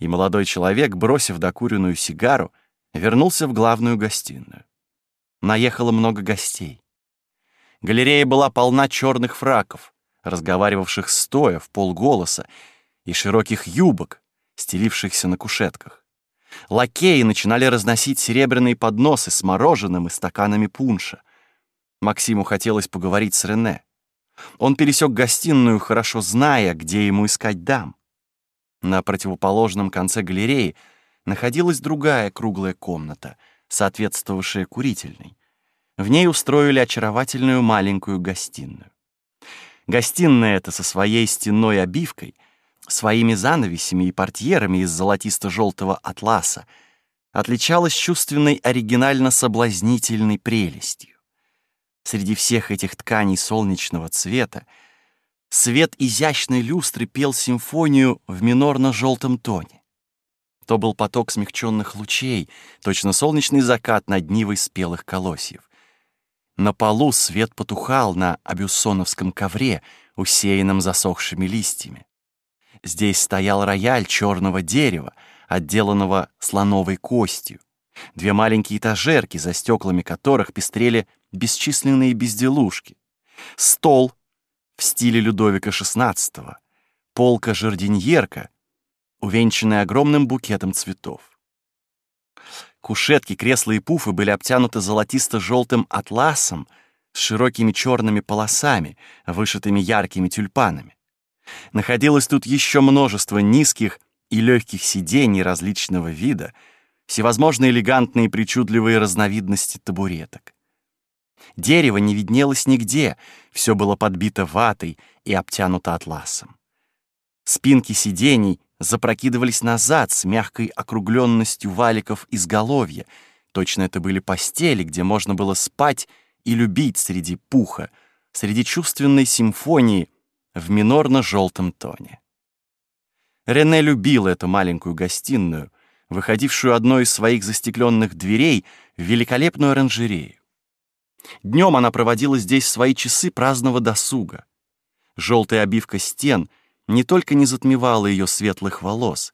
и молодой человек, бросив докуренную сигару, вернулся в главную гостиную. Наехало много гостей. Галерея была полна черных фраков, разговаривавших стоя в полголоса, и широких юбок, стелившихся на кушетках. Лакеи начинали разносить серебряные подносы с мороженым и стаканами пунша. Максиму хотелось поговорить с Рене. Он пересек гостиную, хорошо зная, где ему искать дам. На противоположном конце галереи находилась другая круглая комната, соответствовавшая курительной. В ней устроили очаровательную маленькую гостиную. Гостиная эта со своей стенной обивкой, своими занавесями и портьерами из золотисто-желтого атласа отличалась чувственной оригинально-соблазнительной прелестью. Среди всех этих тканей солнечного цвета свет изящной люстры пел симфонию в минорно-желтом тоне. То был поток смягченных лучей, точно солнечный закат над нивой спелых колосьев. На полу свет потухал на абюссоновском ковре, усеянном засохшими листьями. Здесь стоял рояль черного дерева, отделанного слоновой костью. Две маленькие этажерки, за стеклами которых пестрели бесчисленные безделушки. Стол в стиле Людовика XVI, полка-жардиньерка, увенчанная огромным букетом цветов. Кушетки, кресла и пуфы были обтянуты золотисто-желтым атласом с широкими черными полосами, вышитыми яркими тюльпанами. Находилось тут еще множество низких и легких сидений различного вида, всевозможные элегантные и причудливые разновидности табуреток. Дерево не виднелось нигде, все было подбито ватой и обтянуто атласом. Спинки сидений запрокидывались назад с мягкой округленностью валиков изголовья. Точно это были постели, где можно было спать и любить среди пуха, среди чувственной симфонии в минорно-желтом тоне. Рене любил эту маленькую гостиную, выходившую одной из своих застекленных дверей в великолепную оранжерею. Днем она проводила здесь свои часы праздного досуга. Желтая обивка стен — не только не затмевала ее светлых волос,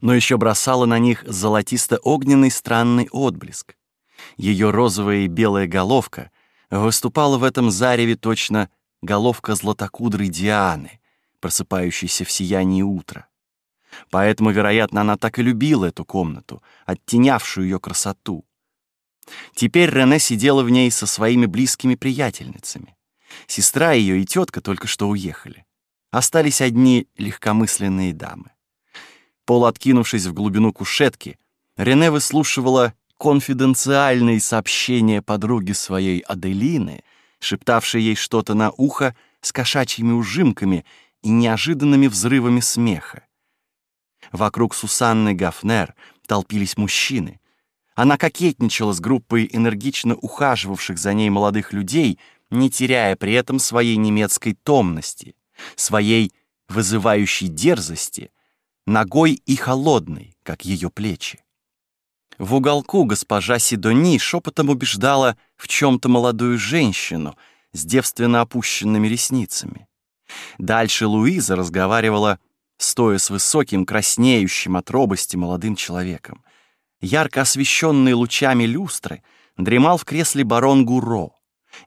но еще бросала на них золотисто-огненный странный отблеск. Ее розовая и белая головка выступала в этом зареве точно головка златокудрой Дианы, просыпающейся в сиянии утра. Поэтому, вероятно, она так и любила эту комнату, оттенявшую ее красоту. Теперь Рене сидела в ней со своими близкими приятельницами. Сестра ее и тетка только что уехали. Остались одни легкомысленные дамы. Полуоткинувшись в глубину кушетки, Рене выслушивала конфиденциальные сообщения подруги своей Аделины, шептавшей ей что-то на ухо с кошачьими ужимками и неожиданными взрывами смеха. Вокруг Сусанны Гафнер толпились мужчины. Она кокетничала с группой энергично ухаживавших за ней молодых людей, не теряя при этом своей немецкой томности — своей вызывающей дерзости, ногой и холодной, как ее плечи. В уголку госпожа Сидони шепотом убеждала в чем-то молодую женщину с девственно опущенными ресницами. Дальше Луиза разговаривала, стоя с высоким, краснеющим от робости молодым человеком. Ярко освещенный лучами люстры дремал в кресле барон Гуро.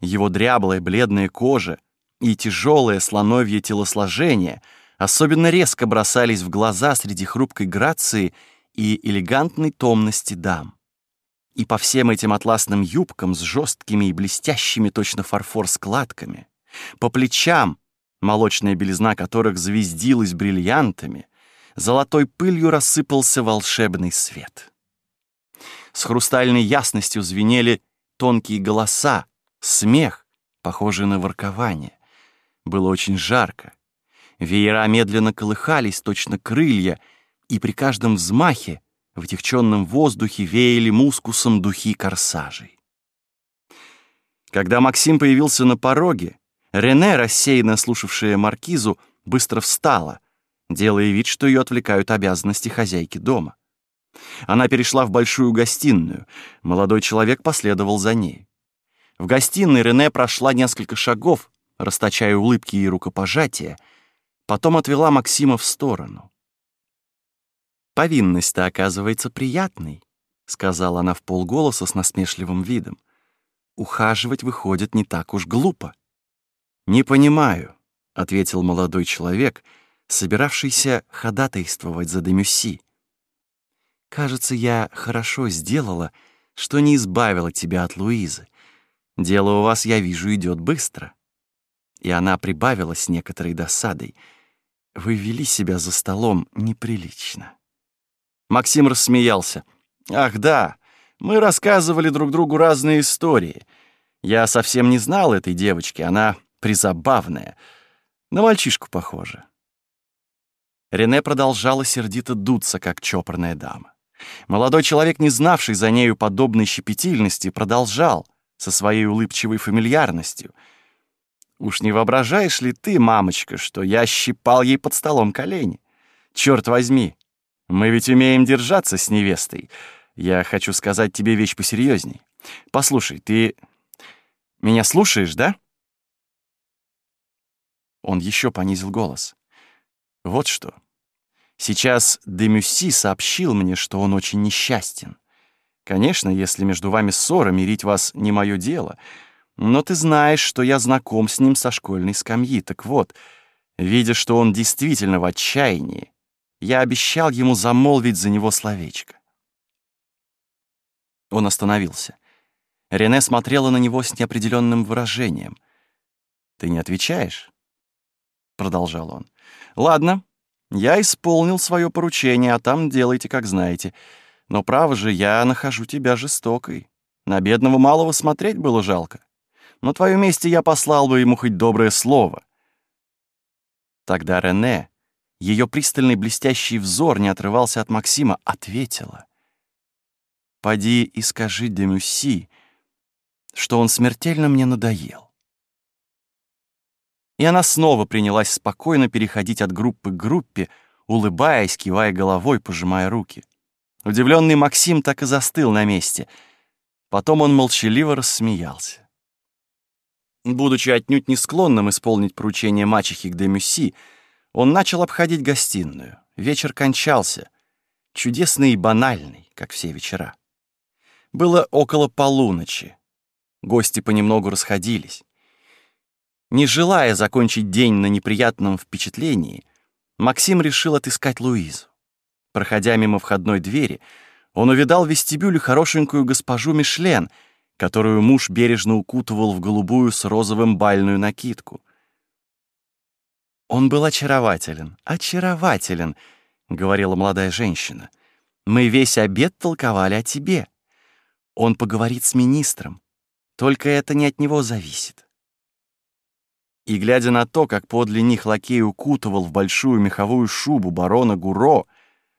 Его дряблая бледная кожа и тяжелое слоновье телосложение особенно резко бросались в глаза среди хрупкой грации и элегантной томности дам. И по всем этим атласным юбкам с жесткими и блестящими точно фарфор складками, по плечам, молочная белизна которых звездилась бриллиантами, золотой пылью рассыпался волшебный свет. С хрустальной ясностью звенели тонкие голоса, смех, похожий на воркование. Было очень жарко. Веера медленно колыхались, точно крылья, и при каждом взмахе в тягченном воздухе веяли мускусом духи корсажей. Когда Максим появился на пороге, Рене, рассеянно слушавшая маркизу, быстро встала, делая вид, что ее отвлекают обязанности хозяйки дома. Она перешла в большую гостиную. Молодой человек последовал за ней. В гостиной Рене прошла несколько шагов, расточая улыбки и рукопожатия, потом отвела Максима в сторону. Повинность-то оказывается приятной, сказала она в полголоса с насмешливым видом. Ухаживать выходит не так уж глупо. Не понимаю, ответил молодой человек, собиравшийся ходатайствовать за Демюси. Кажется, я хорошо сделала, что не избавила тебя от Луизы. Дело у вас, я вижу, идет быстро. И она прибавила с некоторой досадой. Вы вели себя за столом неприлично. Максим рассмеялся. Ах, да, мы рассказывали друг другу разные истории. Я совсем не знал этой девочки, она призабавная. На мальчишку похожа. Рене продолжала сердито дуться, как чопорная дама. Молодой человек, не знавший за нею подобной щепетильности, продолжал со своей улыбчивой фамильярностью. «Уж не воображаешь ли ты, мамочка, что я щипал ей под столом колени? Черт возьми, мы ведь умеем держаться с невестой. Я хочу сказать тебе вещь посерьезней. Послушай, ты меня слушаешь, да?» Он еще понизил голос. «Вот что. Сейчас Демюси сообщил мне, что он очень несчастен. Конечно, если между вами ссора, мирить вас не мое дело. Но ты знаешь, что я знаком с ним со школьной скамьи. Так вот, видя, что он действительно в отчаянии, я обещал ему замолвить за него словечко. Он остановился. Рене смотрела на него с неопределенным выражением. «Ты не отвечаешь?» Продолжал он. «Ладно, я исполнил свое поручение, а там делайте, как знаете. Но, право же, я нахожу тебя жестокой. На бедного малого смотреть было жалко. На твоем месте я послал бы ему хоть доброе слово». Тогда Рене, ее пристальный блестящий взор не отрывался от Максима, ответила. «Поди и скажи Демюси, что он смертельно мне надоел и она снова принялась спокойно переходить от группы к группе, улыбаясь, кивая головой, пожимая руки. Удивленный Максим так и застыл на месте. Потом он молчаливо рассмеялся. Будучи отнюдь не склонным исполнить поручение мачехи к Демюси, он начал обходить гостиную. Вечер кончался. Чудесный и банальный, как все вечера. Было около полуночи. Гости понемногу расходились. Не желая закончить день на неприятном впечатлении, Максим решил отыскать Луизу. Проходя мимо входной двери, он увидал в вестибюле хорошенькую госпожу Мишлен, которую муж бережно укутывал в голубую с розовым бальную накидку. «Он был очарователен, очарователен», — говорила молодая женщина. «Мы весь обед толковали о тебе. Он поговорит с министром. Только это не от него зависит и, глядя на то, как подле них лакей укутывал в большую меховую шубу барона Гуро,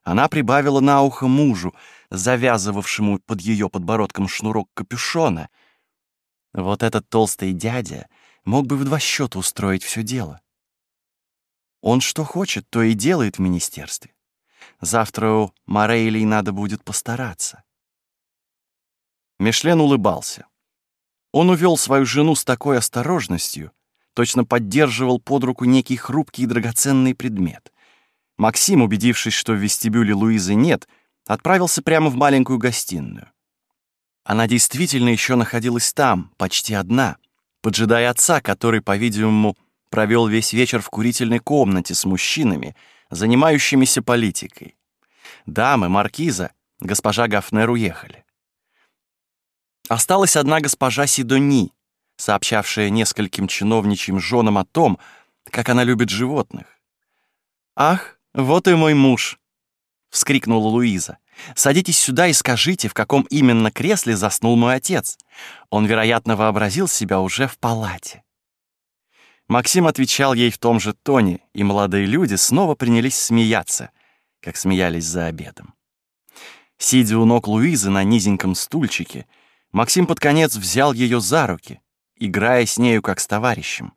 она прибавила на ухо мужу, завязывавшему под ее подбородком шнурок капюшона. Вот этот толстый дядя мог бы в два счета устроить все дело. Он что хочет, то и делает в министерстве. Завтра у Морейлей надо будет постараться. Мишлен улыбался. Он увел свою жену с такой осторожностью, точно поддерживал под руку некий хрупкий и драгоценный предмет. Максим, убедившись, что в вестибюле Луизы нет, отправился прямо в маленькую гостиную. Она действительно еще находилась там, почти одна, поджидая отца, который, по-видимому, провел весь вечер в курительной комнате с мужчинами, занимающимися политикой. Дамы, маркиза, госпожа Гафнер уехали. Осталась одна госпожа Сидони, сообщавшая нескольким чиновничьим женам о том, как она любит животных. «Ах, вот и мой муж!» — вскрикнула Луиза. «Садитесь сюда и скажите, в каком именно кресле заснул мой отец. Он, вероятно, вообразил себя уже в палате». Максим отвечал ей в том же тоне, и молодые люди снова принялись смеяться, как смеялись за обедом. Сидя у ног Луизы на низеньком стульчике, Максим под конец взял ее за руки, играя с нею как с товарищем.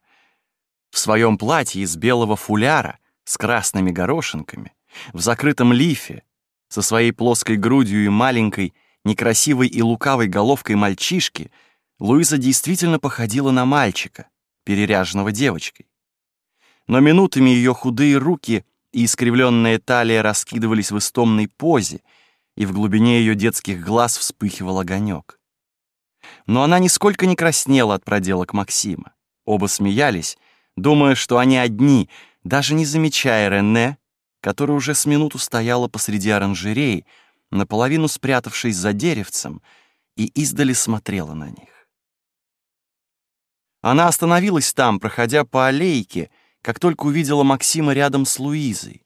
В своем платье из белого фуляра с красными горошинками, в закрытом лифе, со своей плоской грудью и маленькой, некрасивой и лукавой головкой мальчишки, Луиза действительно походила на мальчика, переряженного девочкой. Но минутами ее худые руки и искривленная талия раскидывались в истомной позе, и в глубине ее детских глаз вспыхивал огонек. Но она нисколько не краснела от проделок Максима. Оба смеялись, думая, что они одни, даже не замечая Рене, которая уже с минуту стояла посреди оранжереи, наполовину спрятавшись за деревцем, и издали смотрела на них. Она остановилась там, проходя по аллейке, как только увидела Максима рядом с Луизой.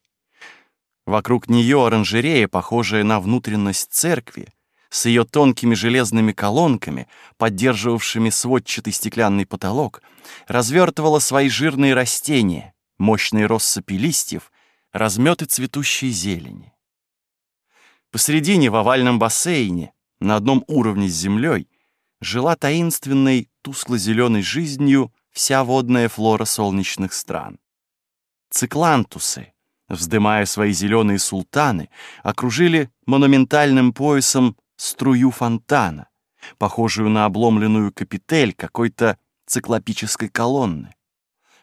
Вокруг нее оранжерея, похожая на внутренность церкви, с ее тонкими железными колонками, поддерживавшими сводчатый стеклянный потолок, развертывала свои жирные растения, мощные россыпи листьев, разметы цветущей зелени. Посредине в овальном бассейне, на одном уровне с землей, жила таинственной тускло-зеленой жизнью вся водная флора солнечных стран. Циклантусы, вздымая свои зеленые султаны, окружили монументальным поясом струю фонтана, похожую на обломленную капитель какой-то циклопической колонны.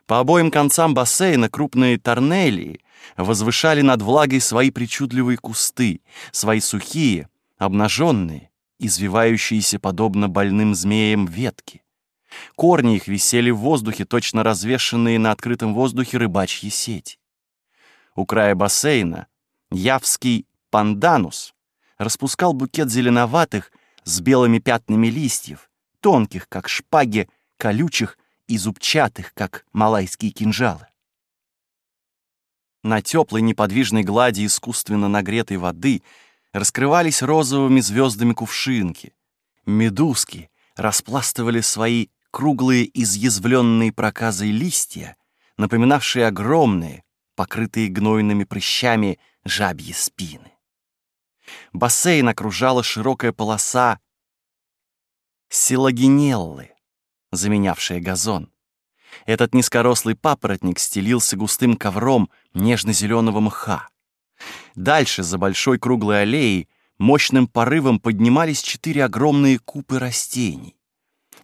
По обоим концам бассейна крупные торнелии возвышали над влагой свои причудливые кусты, свои сухие, обнаженные, извивающиеся подобно больным змеям ветки. Корни их висели в воздухе, точно развешенные на открытом воздухе рыбачьи сети. У края бассейна явский панданус распускал букет зеленоватых с белыми пятнами листьев, тонких, как шпаги, колючих и зубчатых, как малайские кинжалы. На теплой неподвижной глади искусственно нагретой воды раскрывались розовыми звездами кувшинки. Медузки распластывали свои круглые изъязвленные проказой листья, напоминавшие огромные, покрытые гнойными прыщами жабьи спины. Бассейн окружала широкая полоса силогенеллы, заменявшая газон. Этот низкорослый папоротник стелился густым ковром нежно-зеленого мха. Дальше, за большой круглой аллеей, мощным порывом поднимались четыре огромные купы растений.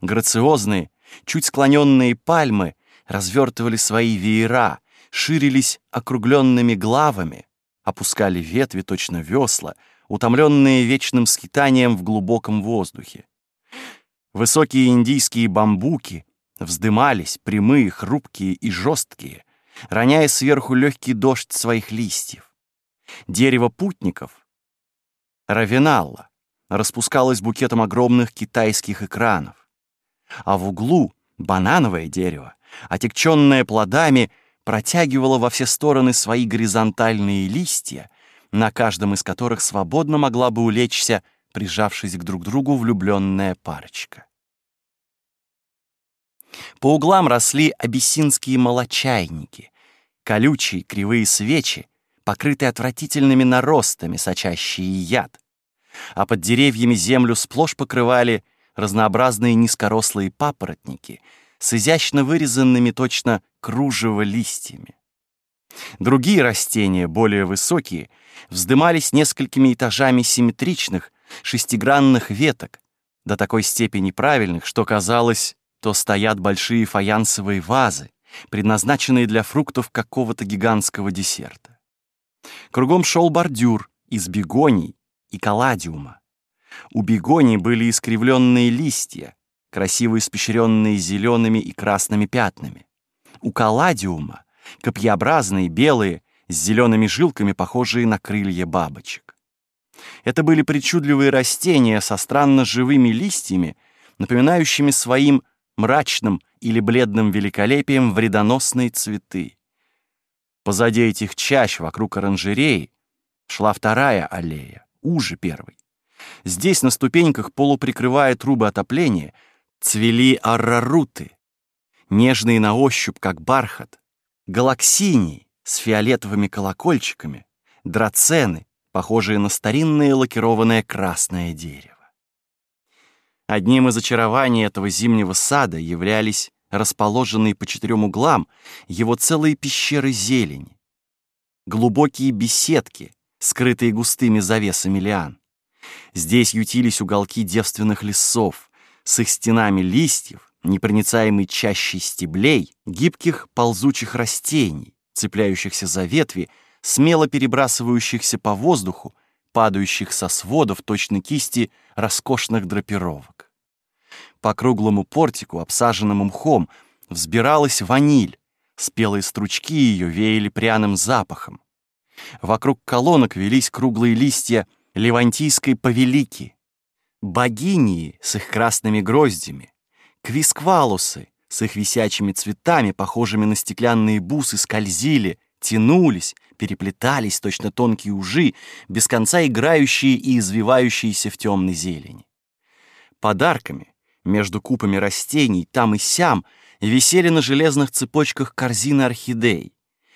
Грациозные, чуть склоненные пальмы развертывали свои веера, ширились округленными главами, опускали ветви точно весла, утомленные вечным скитанием в глубоком воздухе. Высокие индийские бамбуки вздымались, прямые, хрупкие и жесткие, роняя сверху легкий дождь своих листьев. Дерево путников, равеналла, распускалось букетом огромных китайских экранов. А в углу банановое дерево, отекченное плодами, протягивало во все стороны свои горизонтальные листья, на каждом из которых свободно могла бы улечься, прижавшись к друг другу, влюбленная парочка. По углам росли абиссинские молочайники, колючие кривые свечи, покрытые отвратительными наростами, сочащие яд. А под деревьями землю сплошь покрывали разнообразные низкорослые папоротники с изящно вырезанными точно кружево листьями. Другие растения, более высокие, вздымались несколькими этажами симметричных, шестигранных веток, до такой степени правильных, что казалось, то стоят большие фаянсовые вазы, предназначенные для фруктов какого-то гигантского десерта. Кругом шел бордюр из бегоний и каладиума. У бегоний были искривленные листья, красиво испещренные зелеными и красными пятнами. У каладиума — копьеобразные, белые, с зелеными жилками, похожие на крылья бабочек. Это были причудливые растения со странно живыми листьями, напоминающими своим мрачным или бледным великолепием вредоносные цветы. Позади этих чащ вокруг оранжереи шла вторая аллея, уже первой. Здесь на ступеньках, полуприкрывая трубы отопления, цвели арраруты, нежные на ощупь, как бархат, галаксинии с фиолетовыми колокольчиками, драцены, похожие на старинное лакированное красное дерево. Одним из очарований этого зимнего сада являлись расположенные по четырем углам его целые пещеры зелени, глубокие беседки, скрытые густыми завесами лиан. Здесь ютились уголки девственных лесов с их стенами листьев, непроницаемой чащей стеблей, гибких ползучих растений, цепляющихся за ветви смело перебрасывающихся по воздуху, падающих со сводов точно кисти роскошных драпировок. По круглому портику, обсаженному мхом, взбиралась ваниль, спелые стручки ее веяли пряным запахом. Вокруг колонок велись круглые листья левантийской повелики, богинии с их красными гроздями, квисквалусы с их висячими цветами, похожими на стеклянные бусы, скользили, тянулись, переплетались точно тонкие ужи, без конца играющие и извивающиеся в темной зелени. Подарками между купами растений там и сям висели на железных цепочках корзины орхидей,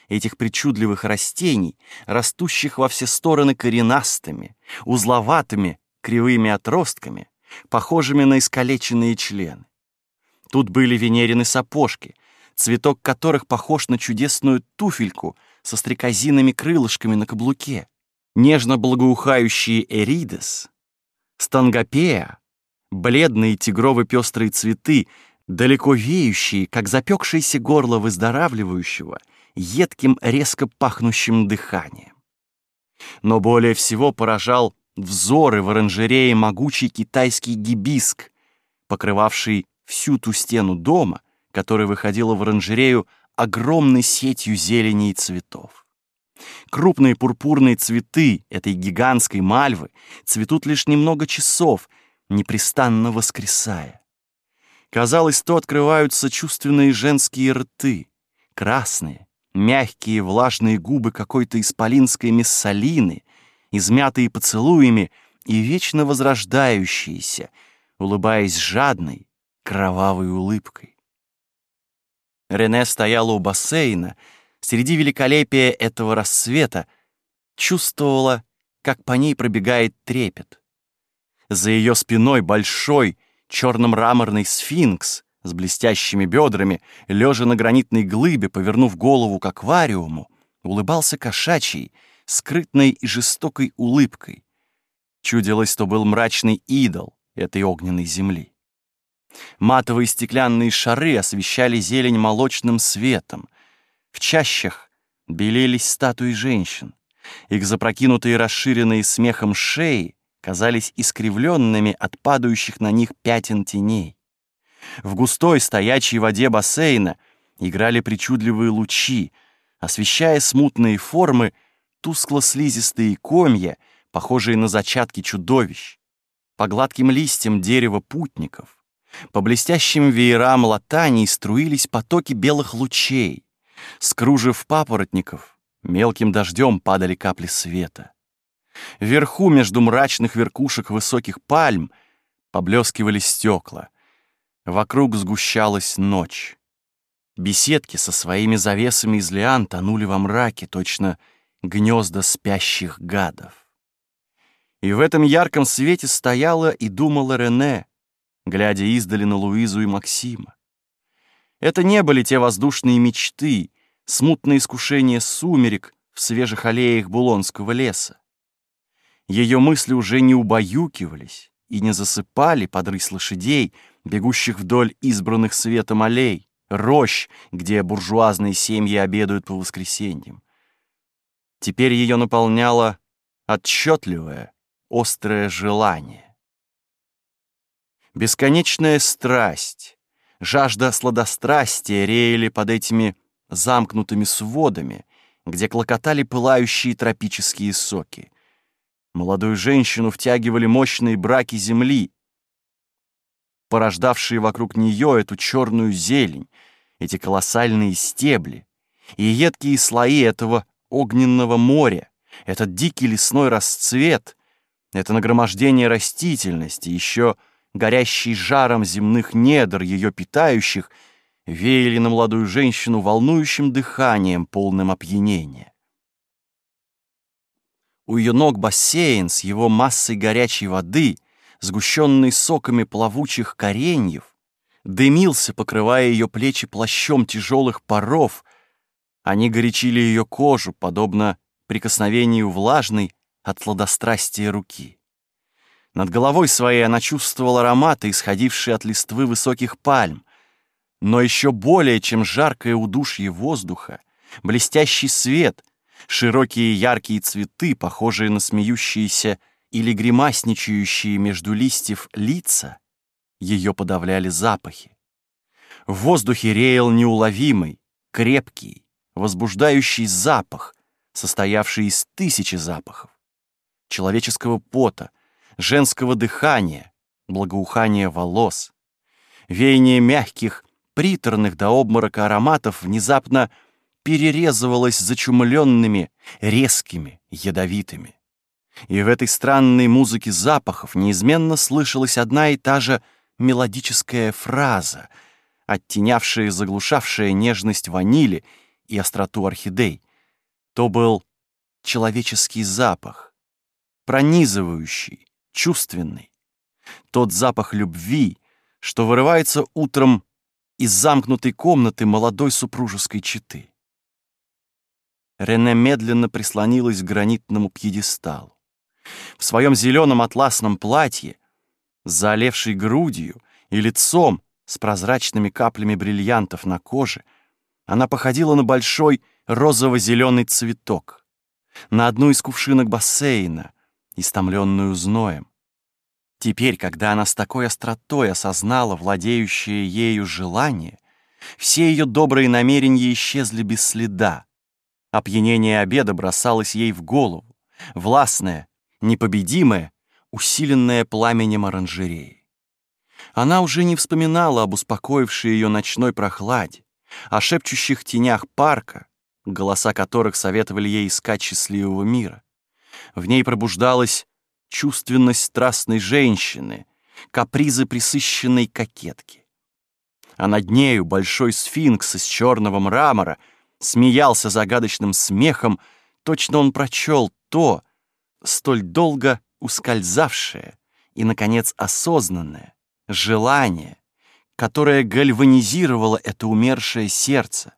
этих причудливых растений, растущих во все стороны коренастыми, узловатыми, кривыми отростками, похожими на искалеченные члены. Тут были венерины сапожки, цветок которых похож на чудесную туфельку со стрекозиными крылышками на каблуке, нежно благоухающие эридес, стангопея, бледные тигрово-пестрые цветы, далеко веющие, как запекшееся горло выздоравливающего, едким, резко пахнущим дыханием. Но более всего поражал взоры в оранжерее могучий китайский гибиск, покрывавший всю ту стену дома, которая выходила в оранжерею огромной сетью зелени и цветов. Крупные пурпурные цветы этой гигантской мальвы цветут лишь немного часов, непрестанно воскресая. Казалось, то открываются чувственные женские рты, красные, мягкие влажные губы какой-то исполинской миссалины, измятые поцелуями и вечно возрождающиеся, улыбаясь жадной, кровавой улыбкой. Рене стояла у бассейна, среди великолепия этого рассвета, чувствовала, как по ней пробегает трепет. За ее спиной большой, черно-мраморный сфинкс с блестящими бедрами, лежа на гранитной глыбе, повернув голову к аквариуму, улыбался кошачий, скрытной и жестокой улыбкой. Чудилось, что был мрачный идол этой огненной земли. Матовые стеклянные шары освещали зелень молочным светом. В чащах белелись статуи женщин. Их запрокинутые расширенные смехом шеи казались искривленными от падающих на них пятен теней. В густой стоячей воде бассейна играли причудливые лучи, освещая смутные формы, тускло-слизистые комья, похожие на зачатки чудовищ, по гладким листьям дерева путников, по блестящим веерам латаней струились потоки белых лучей. С кружев папоротников мелким дождем падали капли света. Вверху, между мрачных веркушек высоких пальм, поблескивали стекла. Вокруг сгущалась ночь. Беседки со своими завесами из лиан тонули во мраке, точно гнезда спящих гадов. И в этом ярком свете стояла и думала Рене, глядя издали на Луизу и Максима. Это не были те воздушные мечты, смутное искушение сумерек в свежих аллеях Булонского леса. Ее мысли уже не убаюкивались и не засыпали под рысь лошадей, бегущих вдоль избранных светом аллей, рощ, где буржуазные семьи обедают по воскресеньям. Теперь ее наполняло отчетливое, острое желание. Бесконечная страсть, жажда сладострастия реяли под этими замкнутыми сводами, где клокотали пылающие тропические соки. Молодую женщину втягивали мощные браки земли, порождавшие вокруг нее эту черную зелень, эти колоссальные стебли и едкие слои этого огненного моря, этот дикий лесной расцвет, это нагромождение растительности, еще горящий жаром земных недр, ее питающих, веяли на молодую женщину волнующим дыханием, полным опьянения. У ее ног бассейн с его массой горячей воды, сгущенный соками плавучих кореньев, дымился, покрывая ее плечи плащом тяжелых паров. Они горячили ее кожу, подобно прикосновению влажной от сладострастия руки. Над головой своей она чувствовала ароматы, исходившие от листвы высоких пальм. Но еще более, чем жаркое удушье воздуха, блестящий свет, широкие яркие цветы, похожие на смеющиеся или гримасничающие между листьев лица, ее подавляли запахи. В воздухе реял неуловимый, крепкий, возбуждающий запах, состоявший из тысячи запахов. Человеческого пота, женского дыхания, благоухания волос, веяние мягких, приторных до обморока ароматов внезапно перерезывалось зачумленными, резкими, ядовитыми. И в этой странной музыке запахов неизменно слышалась одна и та же мелодическая фраза, оттенявшая и заглушавшая нежность ванили и остроту орхидей. То был человеческий запах, пронизывающий, чувственный. Тот запах любви, что вырывается утром из замкнутой комнаты молодой супружеской четы. Рене медленно прислонилась к гранитному пьедесталу. В своем зеленом атласном платье, заолевшей грудью и лицом с прозрачными каплями бриллиантов на коже, она походила на большой розово-зеленый цветок, на одну из кувшинок бассейна, истомленную зноем. Теперь, когда она с такой остротой осознала владеющее ею желание, все ее добрые намерения исчезли без следа. Опьянение обеда бросалось ей в голову, властное, непобедимое, усиленное пламенем оранжереи. Она уже не вспоминала об успокоившей ее ночной прохладе, о шепчущих тенях парка, голоса которых советовали ей искать счастливого мира. В ней пробуждалась чувственность страстной женщины, капризы присыщенной кокетки. А над нею большой сфинкс из черного мрамора смеялся загадочным смехом, точно он прочел то, столь долго ускользавшее и, наконец, осознанное желание, которое гальванизировало это умершее сердце.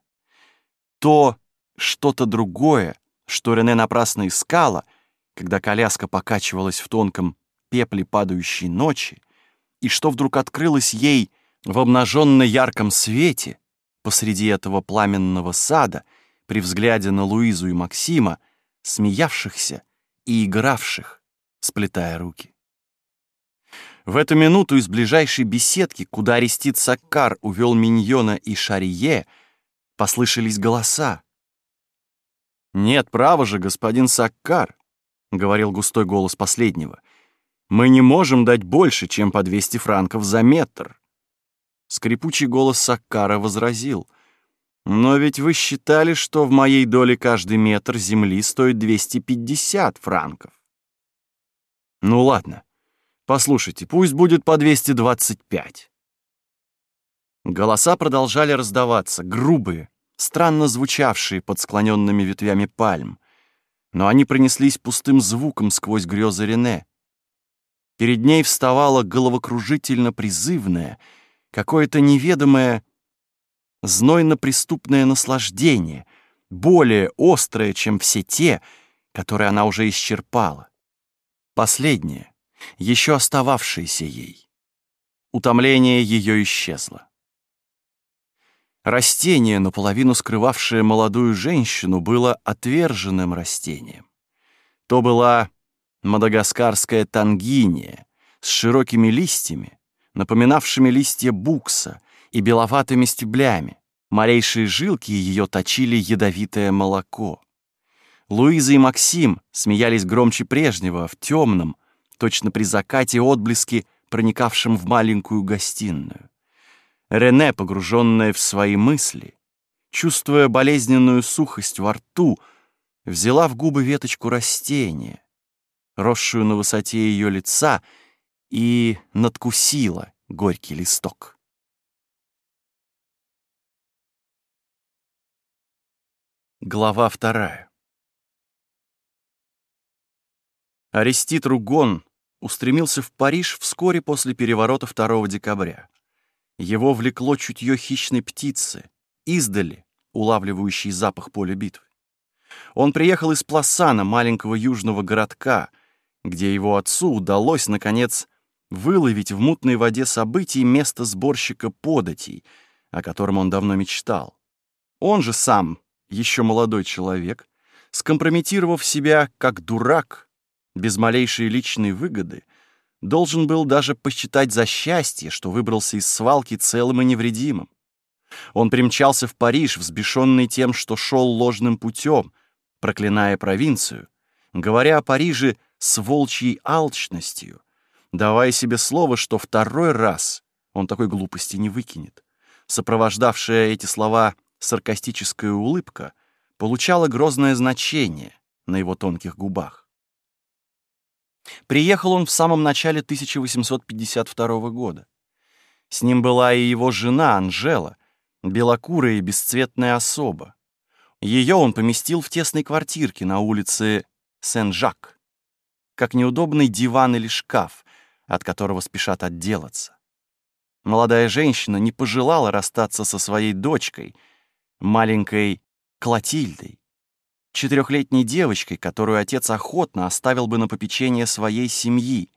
То что-то другое, что Рене напрасно искала — когда коляска покачивалась в тонком пепле падающей ночи, и что вдруг открылось ей в обнаженно-ярком свете посреди этого пламенного сада при взгляде на Луизу и Максима, смеявшихся и игравших, сплетая руки. В эту минуту из ближайшей беседки, куда Арестит Саккар увел Миньона и Шарие, послышались голоса. «Нет, право же, господин Саккар, — говорил густой голос последнего. «Мы не можем дать больше, чем по 200 франков за метр». Скрипучий голос Саккара возразил. «Но ведь вы считали, что в моей доле каждый метр земли стоит 250 франков». «Ну ладно. Послушайте, пусть будет по 225». Голоса продолжали раздаваться, грубые, странно звучавшие под склоненными ветвями пальм но они принеслись пустым звуком сквозь грезы Рене. Перед ней вставало головокружительно призывное, какое-то неведомое знойно-преступное наслаждение, более острое, чем все те, которые она уже исчерпала. Последнее, еще остававшееся ей. Утомление ее исчезло. Растение, наполовину скрывавшее молодую женщину, было отверженным растением. То была мадагаскарская тангиния с широкими листьями, напоминавшими листья букса и беловатыми стеблями. Малейшие жилки ее точили ядовитое молоко. Луиза и Максим смеялись громче прежнего, в темном, точно при закате отблеске, проникавшем в маленькую гостиную. Рене, погруженная в свои мысли, чувствуя болезненную сухость во рту, взяла в губы веточку растения, росшую на высоте ее лица, и надкусила горький листок. Глава вторая. Арестит Ругон устремился в Париж вскоре после переворота 2 декабря. Его влекло чутье хищной птицы, издали, улавливающей запах поля битвы. Он приехал из Пласана, маленького южного городка, где его отцу удалось, наконец, выловить в мутной воде событий место сборщика податей, о котором он давно мечтал. Он же сам, еще молодой человек, скомпрометировав себя как дурак, без малейшей личной выгоды, должен был даже посчитать за счастье, что выбрался из свалки целым и невредимым. Он примчался в Париж, взбешенный тем, что шел ложным путем, проклиная провинцию, говоря о Париже с волчьей алчностью, давая себе слово, что второй раз он такой глупости не выкинет. Сопровождавшая эти слова саркастическая улыбка получала грозное значение на его тонких губах. Приехал он в самом начале 1852 года. С ним была и его жена Анжела, белокурая и бесцветная особа. Ее он поместил в тесной квартирке на улице Сен-Жак, как неудобный диван или шкаф, от которого спешат отделаться. Молодая женщина не пожелала расстаться со своей дочкой, маленькой Клотильдой, четырехлетней девочкой, которую отец охотно оставил бы на попечение своей семьи.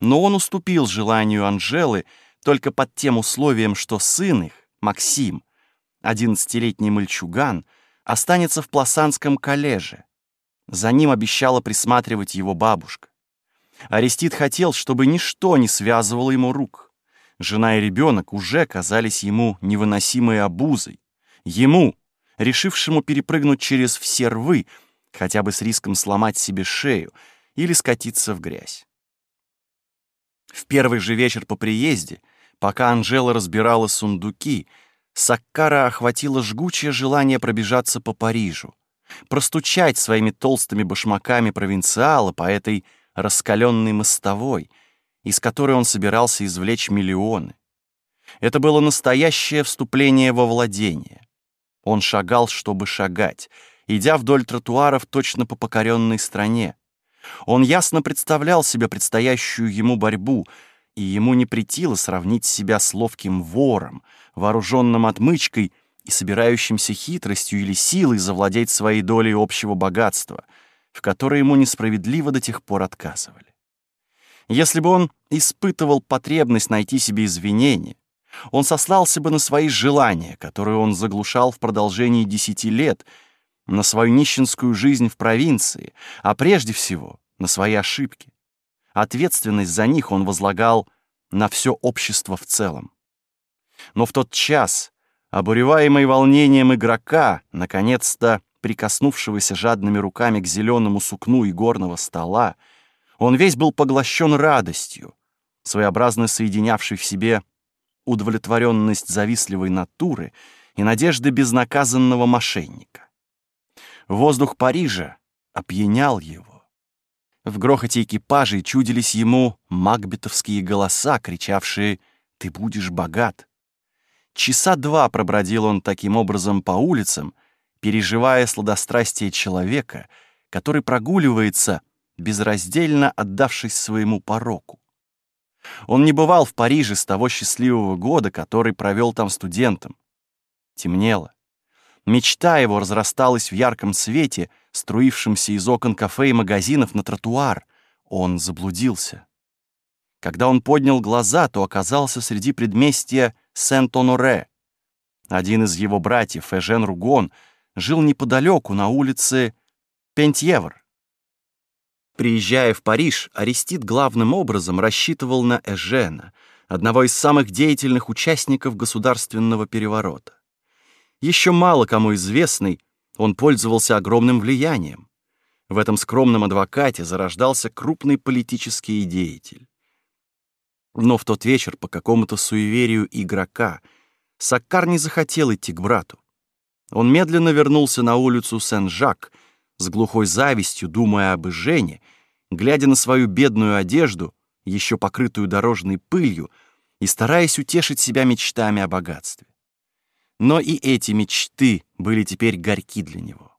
Но он уступил желанию Анжелы только под тем условием, что сын их, Максим, одиннадцатилетний мальчуган, останется в Пласанском коллеже. За ним обещала присматривать его бабушка. Арестит хотел, чтобы ничто не связывало ему рук. Жена и ребенок уже казались ему невыносимой обузой. Ему, решившему перепрыгнуть через все рвы, хотя бы с риском сломать себе шею или скатиться в грязь. В первый же вечер по приезде, пока Анжела разбирала сундуки, Саккара охватило жгучее желание пробежаться по Парижу, простучать своими толстыми башмаками провинциала по этой раскаленной мостовой, из которой он собирался извлечь миллионы. Это было настоящее вступление во владение. Он шагал, чтобы шагать, идя вдоль тротуаров точно по покоренной стране. Он ясно представлял себе предстоящую ему борьбу, и ему не претило сравнить себя с ловким вором, вооруженным отмычкой и собирающимся хитростью или силой завладеть своей долей общего богатства, в которой ему несправедливо до тех пор отказывали. Если бы он испытывал потребность найти себе извинение, он сослался бы на свои желания, которые он заглушал в продолжении десяти лет, на свою нищенскую жизнь в провинции, а прежде всего на свои ошибки. Ответственность за них он возлагал на все общество в целом. Но в тот час, обуреваемый волнением игрока, наконец-то прикоснувшегося жадными руками к зеленому сукну игорного стола, он весь был поглощен радостью, своеобразно соединявшей в себе удовлетворенность завистливой натуры и надежды безнаказанного мошенника. Воздух Парижа опьянял его. В грохоте экипажей чудились ему макбетовские голоса, кричавшие «Ты будешь богат!». Часа два пробродил он таким образом по улицам, переживая сладострастие человека, который прогуливается, безраздельно отдавшись своему пороку. Он не бывал в Париже с того счастливого года, который провел там студентом. Темнело. Мечта его разрасталась в ярком свете, струившемся из окон кафе и магазинов на тротуар. Он заблудился. Когда он поднял глаза, то оказался среди предместья Сент-Оноре. Один из его братьев, Эжен Ругон, жил неподалеку на улице Пентьевр. Приезжая в Париж, Арестит главным образом рассчитывал на Эжена, одного из самых деятельных участников государственного переворота. Еще мало кому известный, он пользовался огромным влиянием. В этом скромном адвокате зарождался крупный политический деятель. Но в тот вечер по какому-то суеверию игрока Саккар не захотел идти к брату. Он медленно вернулся на улицу Сен-Жак, с глухой завистью, думая об Жене, глядя на свою бедную одежду, еще покрытую дорожной пылью, и стараясь утешить себя мечтами о богатстве. Но и эти мечты были теперь горьки для него.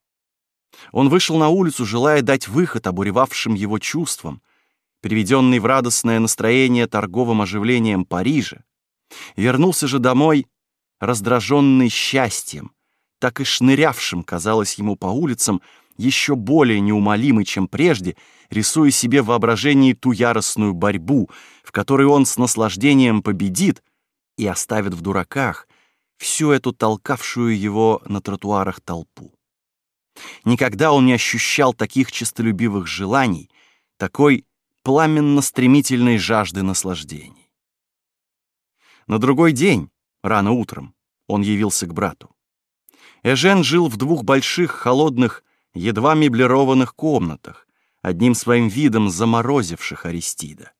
Он вышел на улицу, желая дать выход обуревавшим его чувствам, приведенный в радостное настроение торговым оживлением Парижа, вернулся же домой, раздраженный счастьем, так и шнырявшим, казалось ему, по улицам, еще более неумолимый, чем прежде, рисуя себе в воображении ту яростную борьбу, в которой он с наслаждением победит и оставит в дураках всю эту толкавшую его на тротуарах толпу. Никогда он не ощущал таких честолюбивых желаний, такой пламенно-стремительной жажды наслаждений. На другой день, рано утром, он явился к брату. Эжен жил в двух больших, холодных, едва меблированных комнатах, одним своим видом заморозивших Аристида.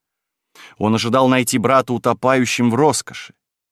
Он ожидал найти брата утопающим в роскоши.